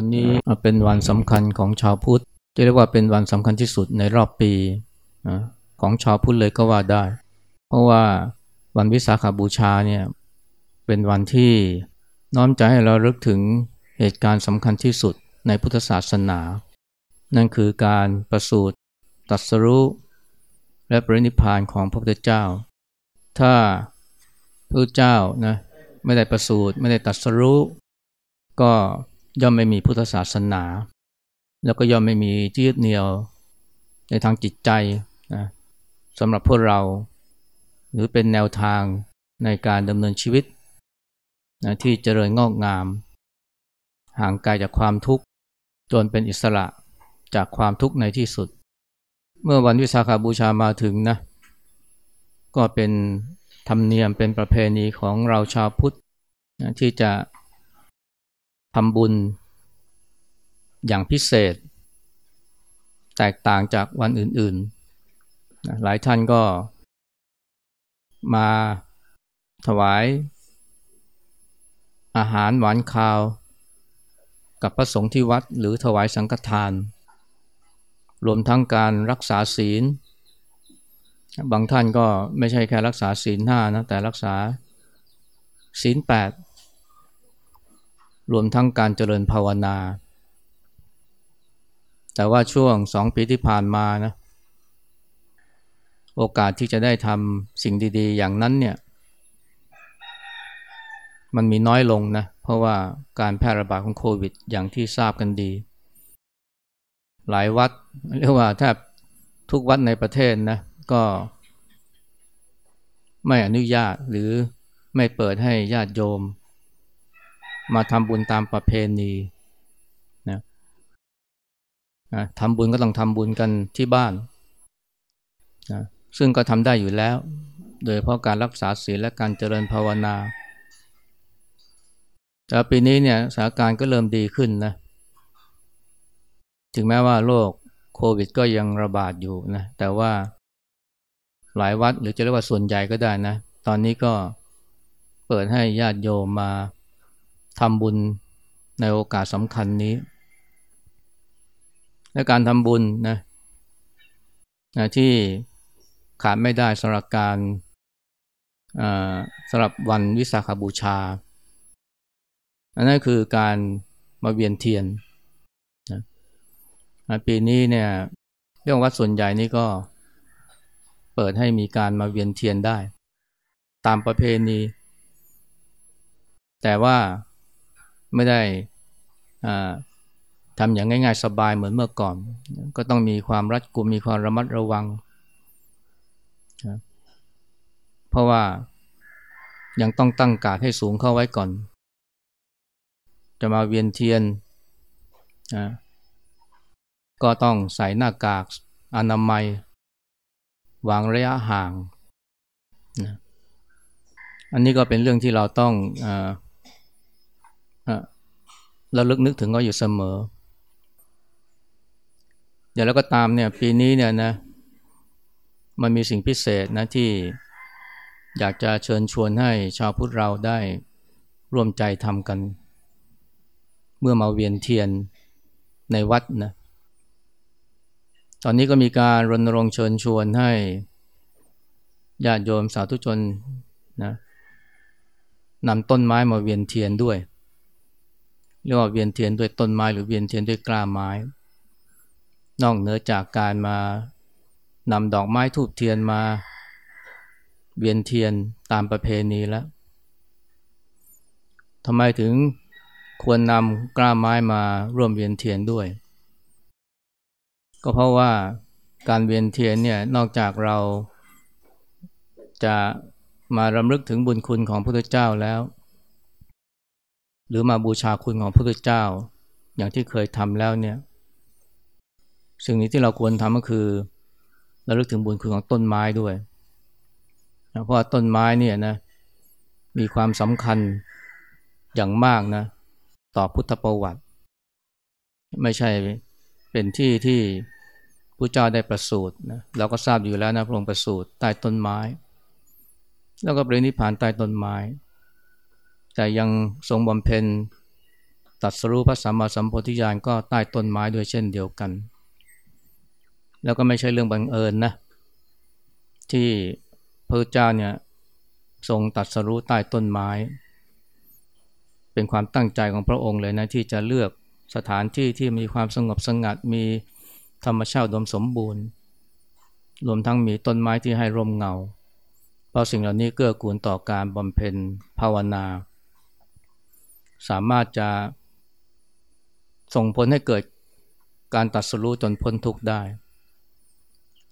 วันนี้เป็นวันสำคัญของชาวพุทธจะเรียกว่าเป็นวันสำคัญที่สุดในรอบปีของชาวพุทธเลยก็ว่าได้ เพราะว่าวันวิสาขาบูชาเนี่ยเป็นวันที่น้อมใจให้เราลึกถึงเหตุการณ์สำคัญที่สุดในพุทธศาสนา นั่นคือการประสูติตัสรู้และปรินิพานของพระพุทธเจ้า ถ้าพระเจ้านะไม่ได้ประสูติไม่ได้ตัสรู้ก็ ย่อมไม่มีพุทธศาสนา แล้วก็ย่อมไม่มีที่ยึดเหนี่ยวในทางจิตใจนะสำหรับพวกเรา หรือเป็นแนวทางในการดำเนินชีวิตนะที่เจริญงอกงาม ห่างไกลจากความทุกข์จนเป็นอิสระจากความทุกข์ในที่สุด เมื่อวันวิสาขาบูชามาถึงนะ ก็เป็นธรรมเนียมเป็นประเพณีของเราชาวพุทธนะที่จะ ทำบุญ อย่างพิเศษ แตกต่างจากวันอื่นๆ หลายท่านก็มาถวาย อาหารหวานคาว กับพระสงฆ์ที่วัดหรือถวายสังฆทาน รวมทั้งการรักษาศีล บางท่านก็ไม่ใช่แค่รักษาศีลห้านะแต่รักษาศีลแปด รวมทั้งการเจริญภาวนา แต่ว่าช่วงสองปีที่ผ่านมานะโอกาสที่จะได้ทำสิ่งดี ๆ อย่างนั้นเนี่ย มันมีน้อยลงนะ เพราะว่าการแพร่ระบาดของโควิดอย่างที่ทราบกันดี หลายวัดเรียกว่าแทบทุกวัดในประเทศนะก็ไม่อนุญาตหรือไม่เปิดให้ญาติโยม มาทำบุญตามประเพณีนะทำบุญก็ต้องทำบุญกันที่บ้านนะซึ่งก็ทำได้อยู่แล้ว โดยเพราะการรักษาศีลและการเจริญภาวนาแต่ปีนี้เนี่ยสถานการณ์ก็เริ่มดีขึ้นนะถึงแม้ว่าโรคโควิดก็ยังระบาดอยู่นะแต่ว่าหลายวัดหรือจะเรียกว่าส่วนใหญ่ก็ได้นะ ตอนนี้ก็เปิดให้ญาติโยมมา ทำบุญในโอกาสสำคัญนี้ และการทำบุญนะนะที่ขาดไม่ได้สำหรับการสำหรับวันวิสาขบูชา อันนั้นคือการมาเวียนเทียนนะปีนี้เนี่ยเรื่องวัดส่วนใหญ่นี่ก็เปิดให้มีการมาเวียนเทียนได้ ตามประเพณี แต่ว่า ไม่ได้ทำอย่างง่ายๆสบายเหมือนเมื่อก่อน ก็ต้องมีความรัดกุมมีความระมัดระวัง เพราะว่ายังต้องตั้งกาดให้สูงเข้าไว้ก่อน จะมาเวียนเทียนนะก็ต้องใส่หน้ากากอนามัย วางระยะห่างนะอันนี้ก็เป็นเรื่องที่เราต้องอ เราลึกนึกถึงก็อยู่เสมอ อย่างแล้วก็ตามเนี่ยปีนี้เนี่ยนะมันมีสิ่งพิเศษนะที่อยากจะเชิญชวนให้ชาวพุทธเราได้ร่วมใจทำกัน เมื่อมาเวียนเทียนในวัดนะตอนนี้ก็มีการรณรงค์เชิญชวนให้ญาติโยมสาธุชนนะนำต้นไม้มาเวียนเทียนด้วย เรียกว่าเวียนเทียนด้วยต้นไม้หรือเวียนเทียนด้วยกล้าไม้ นอกเหนือจากการมานำดอกไม้ทูบเทียนมาเวียนเทียนตามประเพณีแล้วทำไมถึงควรนำกล้าไม้มาร่วมเวียนเทียนด้วย ก็เพราะว่าการเวียนเทียนเนี่ยนอกจากเราจะมารำลึกถึงบุญคุณของพระพุทธเจ้าแล้ว หรือมาบูชาคุณของพระพุทธเจ้า อย่างที่เคยทำแล้วเนี่ย สิ่งนี้ที่เราควรทำก็คือระลึกถึงบุญคุณของต้นไม้ด้วย เพราะว่าต้นไม้เนี่ยนะมีความสำคัญอย่างมากนะต่อพุทธประวัติ ไม่ใช่เป็นที่ที่พระเจ้าได้ประสูตินะเราก็ทราบอยู่แล้วนะพระองค์ประสูติใต้ต้นไม้ แล้วก็ปรินิพานใต้ต้นไม้ แต่ยังทรงบำเพ็ญตัดสรู้พระสัมมาสัมโพธิญาณก็ใต้ต้นไม้ด้วยเช่นเดียวกัน แล้วก็ไม่ใช่เรื่องบังเอิญนะ ที่พระเจ้าเนี่ยทรงตัดสรู้ใต้ต้นไม้ เป็นความตั้งใจของพระองค์เลยนะ ที่จะเลือกสถานที่ที่มีความสงบสงัดมีธรรมชาติดมสมบูรณ์ รวมทั้งมีต้นไม้ที่ให้ร่มเงา เพราะสิ่งเหล่านี้เกื้อกูลต่อการบำเพ็ญภาวนา สามารถจะส่งผลให้เกิดการตัดสู้จนพ้นทุกข์ได้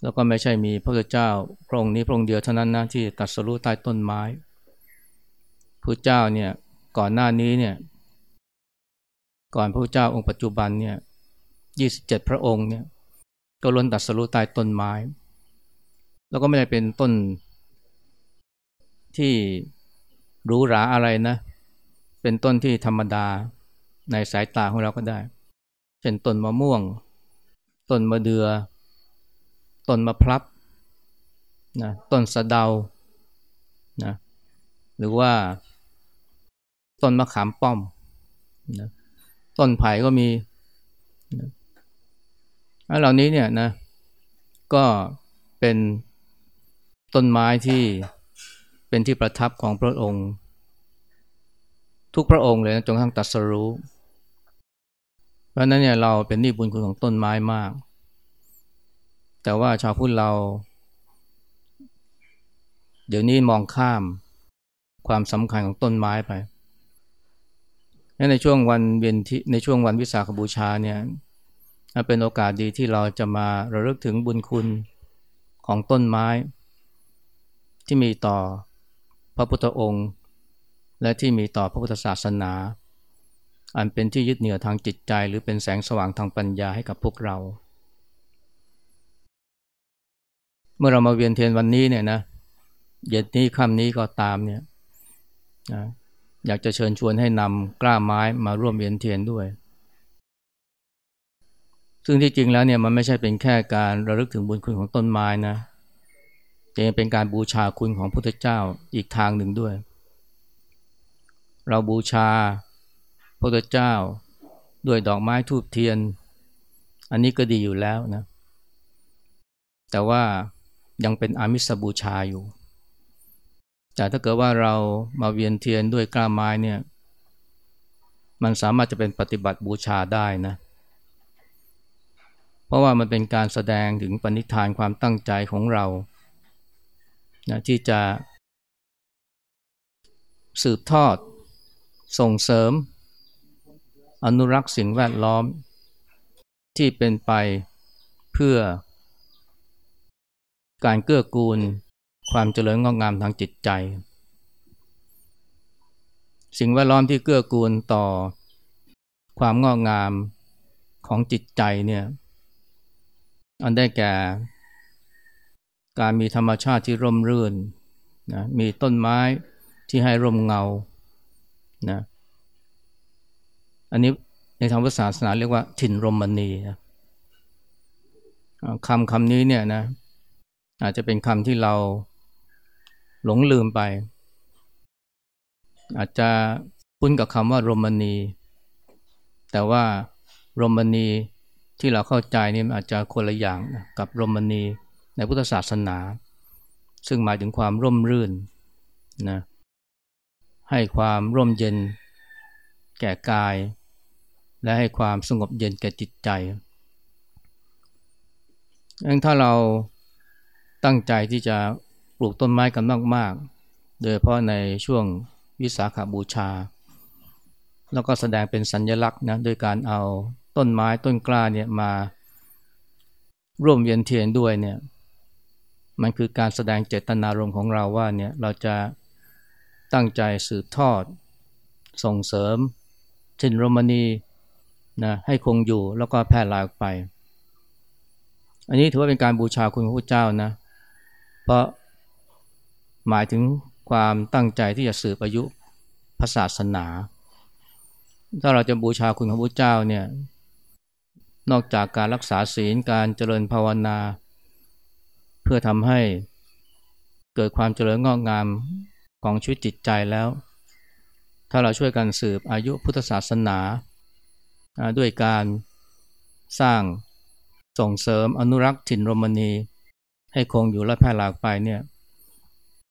แล้วก็ไม่ใช่มีพระเจ้าพระองค์นี้พระองค์เดียวเท่านั้นนะที่ตัดสู้ใต้ต้นไม้พระเจ้าเนี่ยก่อนหน้านี้เนี่ยก่อนพระเจ้าองค์ปัจจุบันเนี่ยยี่สิบเจ็ดพระองค์เนี่ยก็ล้นตัดสรุใต้ต้นไม้ แล้วก็ไม่ได้เป็นต้นที่หรูหราอะไรนะ เป็นต้นที่ธรรมดาในสายตาของเราก็ได้ เช่นต้นมะม่วง ต้นมะเดือ ต้นมะพร้าวนะต้นสะเดานะหรือว่า ต้นมะขามป้อมนะต้นไผ่ก็มีอันเหล่านี้เนี่ยนะก็เป็นต้นไม้ที่เป็นที่ประทับของพระองค์ ทุกพระองค์เลยนะจนทั้งตัดสรู้ เพราะนั้นเนี่ยเราเป็นนิบุญคุณของต้นไม้มาก แต่ว่าชาวพุทธเรา เดี๋ยวนี้มองข้ามความสำคัญของต้นไม้ไปในช่วงวันเวียนที่ในช่วงวันวิสาขบูชาเนี่ยเป็นโอกาสดีที่เราจะมาระลึกถึงบุญคุณของต้นไม้ ที่มีต่อพระพุทธองค์ และที่มีต่อพระพุทธศาสนา อันเป็นที่ยึดเหนี่ยวทางจิตใจ หรือเป็นแสงสว่างทางปัญญาให้กับพวกเรา เมื่อเรามาเวียนเทียนวันนี้เนี่ยนะเย็นนี้ค่ำนี้ก็ตามเนี่ยนะอยากจะเชิญชวนให้นำกล้าไม้มาร่วมเวียนเทียนด้วย ซึ่งที่จริงแล้วเนี่ยมันไม่ใช่เป็นแค่การระลึกถึงบุญคุณของต้นไม้นะแต่ยังเป็นการบูชาคุณของพระพุทธเจ้าอีกทางหนึ่งด้วย เราบูชาพระเจ้า ด้วยดอกไม้ทูบเทียน อันนี้ก็ดีอยู่แล้วนะ แต่ว่ายังเป็นอามิสบูชาอยู่ แต่ถ้าเกิดว่าเรามาเวียนเทียนด้วยกล้าไม้เนี่ย มันสามารถจะเป็นปฏิบัติบูชาได้นะเพราะว่ามันเป็นการแสดงถึงปณิธานความตั้งใจของเรานะที่จะสืบทอด ส่งเสริม อนุรักษ์สิ่งแวดล้อม ที่เป็นไปเพื่อ การเกื้อกูล ความเจริญงอกงามทางจิตใจ สิ่งแวดล้อมที่เกื้อกูลต่อ ความงอกงามของจิตใจเนี่ยอันได้แก่ การมีธรรมชาติที่ร่มรื่นนะมีต้นไม้ที่ให้ร่มเงานะ อันนี้ในทางภาษาศาสนาเรียกว่าถิ่นรมณีนะคำคำนี้เนี่ยนะอาจจะเป็นคำที่เราหลงลืมไป อาจจะคุ้นกับคำว่าโรมนีแต่ว่าโรมนีที่เราเข้าใจนี่อาจจะคนละอย่างกับโรมนีในพุทธศาสนา ซึ่งหมายถึงความร่มรื่นนะให้ความร่มเย็นแก่กาย และให้ความสงบเย็นแก่จิตใจอันถ้าเราตั้งใจที่จะปลูกต้นไม้กันมากๆ โดยเฉพาะในช่วงวิสาขาบูชา แล้วก็แสดงเป็นสัญลักษณ์นะโดยการเอาต้นไม้ต้นกล้าเนี่ยมาร่วมเวียนเทียนด้วยเนี่ยมันคือการแสดงเจตนารมณ์ของเราว่าเนี่ยเราจะตั้งใจสืบทอด ส่งเสริมชินโรมนี นะให้คงอยู่แล้วก็แพร่หลายออกไป อันนี้ถือว่าเป็นการบูชาคุณพระพุทธเจ้านะ เพราะหมายถึงความตั้งใจที่จะสืบอายุพระศาสนา ถ้าเราจะบูชาคุณของพระเจ้าเนี่ยนอกจากการรักษาศีลการเจริญภาวนา เพื่อทำให้เกิดความเจริญงอกงามของชีวิตจิตใจแล้ว ถ้าเราช่วยกันสืบอายุพุทธศาสนา ด้วยการสร้างส่งเสริมอนุรักษ์ถิ่นโรมนี ให้คงอยู่และแพร่หลากไปเนี่ย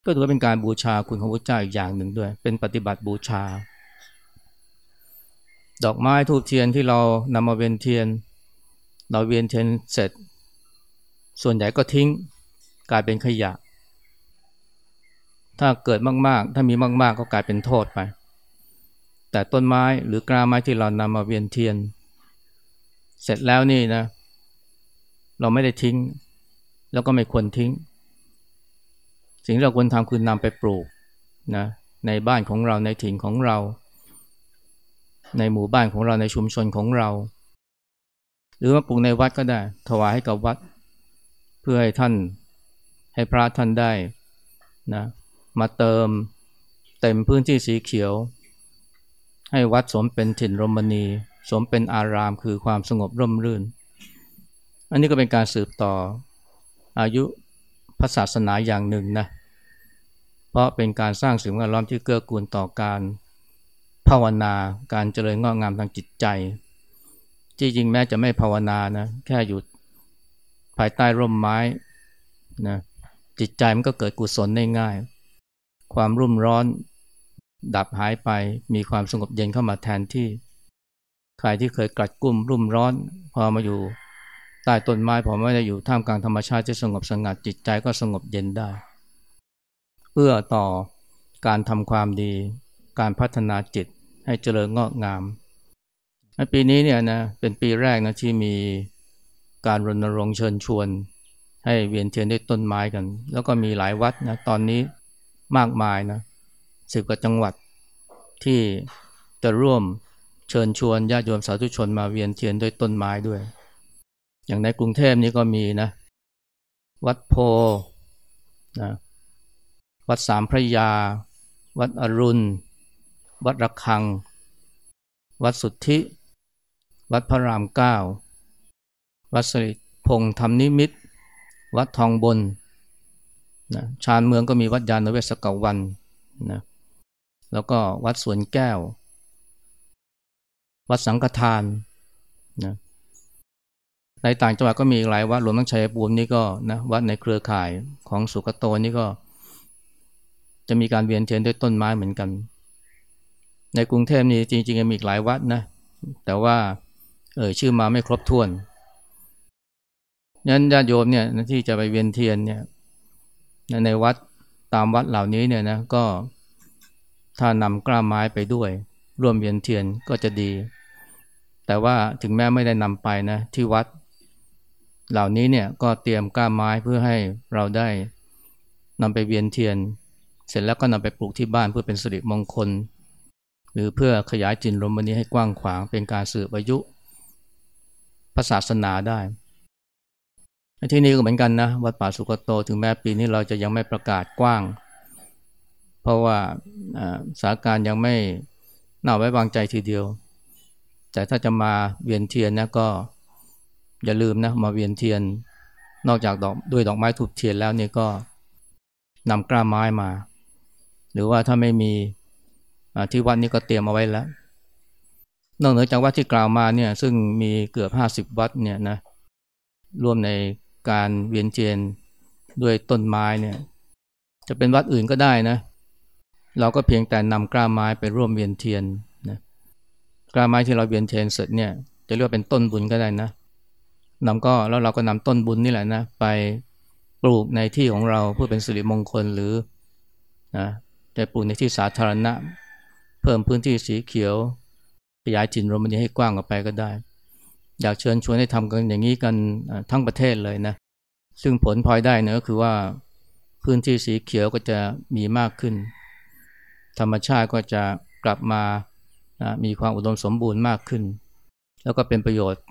ก็ถือว่าเป็นการบูชาคุณของพระพุทธเจ้าอีกอย่างหนึ่งด้วย เป็นปฏิบัติบูชา ดอกไม้ธูปเทียนที่เรานำมาเวียนเทียน เราเวียนเทียนเสร็จ ส่วนใหญ่ก็ทิ้งกลายเป็นขยะ ถ้าเกิดมากๆ ถ้ามีมากๆ ก็กลายเป็นโทษไป แต่ต้นไม้หรือกล้าไม้ที่เรานำมาเวียนเทียน เสร็จแล้วนี่นะ เราไม่ได้ทิ้ง แล้วก็ไม่ควรทิ้ง สิ่งที่เราควรทำคือนำไปปลูกนะในบ้านของเราในถิ่นของเรา ในหมู่บ้านของเราในชุมชนของเรา หรือว่าปลูกในวัดก็ได้ ถวายให้กับวัด เพื่อให้ท่านให้พระท่านได้นะมาเติมเต็มพื้นที่สีเขียว ให้วัดสมเป็นถิ่นรมณีสมเป็นอารามคือความสงบร่มรื่น อันนี้ก็เป็นการสืบต่ออายุพระศาสนาอย่างหนึ่งนะเพราะเป็นการสร้างสิ่งแวดล้อมที่เกื้อกูลต่อการภาวนาการเจริญงอกงามทางจิตใจจริงๆแม้จะไม่ภาวนานะแค่อยู่ภายใต้ร่มไม้นะจิตใจมันก็เกิดกุศลได้ง่าย ความรุ่มร้อน ดับหายไปมีความสงบเย็นเข้ามาแทนที่ใครที่เคยกัดกุ้มรุ่มร้อน พอมาอยู่ใต้ต้นไม้พอไม่ได้อยู่ท่ามกลางธรรมชาติที่สงบสงัดจิตใจก็สงบเย็นได้เอื้อต่อการทำความดี การพัฒนาจิตให้เจริญงอกงามในปีนี้เนี่ยนะเป็นปีแรกนะที่มีการรณรงค์เชิญชวน ให้เวียนเทียนด้วยต้นไม้กัน แล้วก็มีหลายวัดนะตอนนี้มากมายนะ สิบกว่าจังหวัดที่จะร่วมเชิญชวนญาติโยมสาธุชนมาเวียนเทียนด้วยต้นไม้ด้วย อย่างในกรุงเทพนี้ก็มีนะ วัดโพนะวัดสามพระยา วัดอรุณ วัดระฆัง วัดสุทธิ วัดพระรามเก้า วัดสิริพงธรรมนิมิต วัดทองบนนะชานเมืองก็มีวัดยานเวศกวันนะ แล้วก็วัดสวนแก้ว วัดสังฆทานนะในต่างจังหวัดก็มีหลายวัดรวมทั้งชัยภูมินี่ก็นะวัดในเครือข่ายของสุกโตนี่ก็ จะมีการเวียนเทียนด้วยต้นไม้เหมือนกัน ในกรุงเทพนี่จริงๆมีอีกหลายวัดนะ แต่ว่าเออชื่อมาไม่ครบถ้วนนั้นญาติโยมเนี่ยที่จะไปเวียนเทียนเนี่ยในวัดตามวัดเหล่านี้เนี่ยนะก็ ถ้านำกล้าไม้ไปด้วย ร่วมเวียนเทียนก็จะดี แต่ว่าถึงแม้ไม่ได้นำไปนะที่วัด เหล่านี้เนี่ยก็เตรียมกล้าไม้เพื่อให้เราได้นำไปเวียนเทียน เสร็จแล้วก็นำไปปลูกที่บ้านเพื่อเป็นสิริมงคล หรือเพื่อขยายจินลมวันนี้ให้กว้างขวางเป็นการสืบอายุพระศาสนาได้ที่นี้ก็เหมือนกันนะวัดป่าสุกโตถึงแม้ปีนี้เราจะยังไม่ประกาศกว้าง เพราะว่าสถานการณ์ยังไม่น่าไว้วางใจทีเดียว แต่ถ้าจะมาเวียนเทียนนะก็อย่าลืมนะมาเวียนเทียน นอกจากดอกด้วยดอกไม้ถูกเทียนแล้วนี่ก็นำกล้าไม้มา หรือว่าถ้าไม่มีที่วัดนี้ก็เตรียมเอาไว้แล้วนอกเหนือจากวัดที่กล่าวมาเนี่ยซึ่งมีเกือบห้าสิบวัดเนี่ยนะร่วมในการเวียนเจียนด้วยต้นไม้เนี่ย จะเป็นวัดอื่นก็ได้นะ เราก็เพียงแต่นำกล้าไม้ไปร่วมเวียนเทียนนะกล้าไม้ที่เราเวียนเทียนเสร็จเนี่ยจะเรียกเป็นต้นบุญก็ได้นะนำก็แล้วเราก็นำต้นบุญนี่แหละนะไปปลูกในที่ของเราเพื่อเป็นสิริมงคลหรือนะจะปลูกในที่สาธารณะ เพิ่มพื้นที่สีเขียว ขยายจินโรมนีให้กว้างออกไปก็ได้ อยากเชิญชวนให้ทำกันอย่างนี้กันทั้งประเทศเลยนะซึ่งผลพลอยได้นะก็คือว่าพื้นที่สีเขียวก็จะมีมากขึ้น ธรรมชาติก็จะกลับมานะมีความอุดมสมบูรณ์มากขึ้น แล้วก็เป็นประโยชน์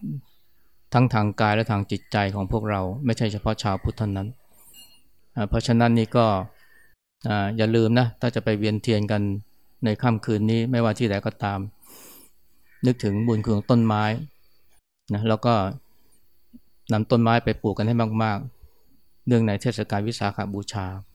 ทั้งทางกายและทางจิตใจของพวกเรา ไม่ใช่เฉพาะชาวพุทธเท่านั้น เพราะฉะนั้นนี่ก็อย่าลืมนะ ถ้าจะไปเวียนเทียนกันในค่ำคืนนี้ไม่ว่าที่ไหนก็ตาม นึกถึงบุญคุณของต้นไม้นะแล้วก็นำต้นไม้ไปปลูกกันให้มาก ๆ เนื่องในเทศกาลวิสาขบูชา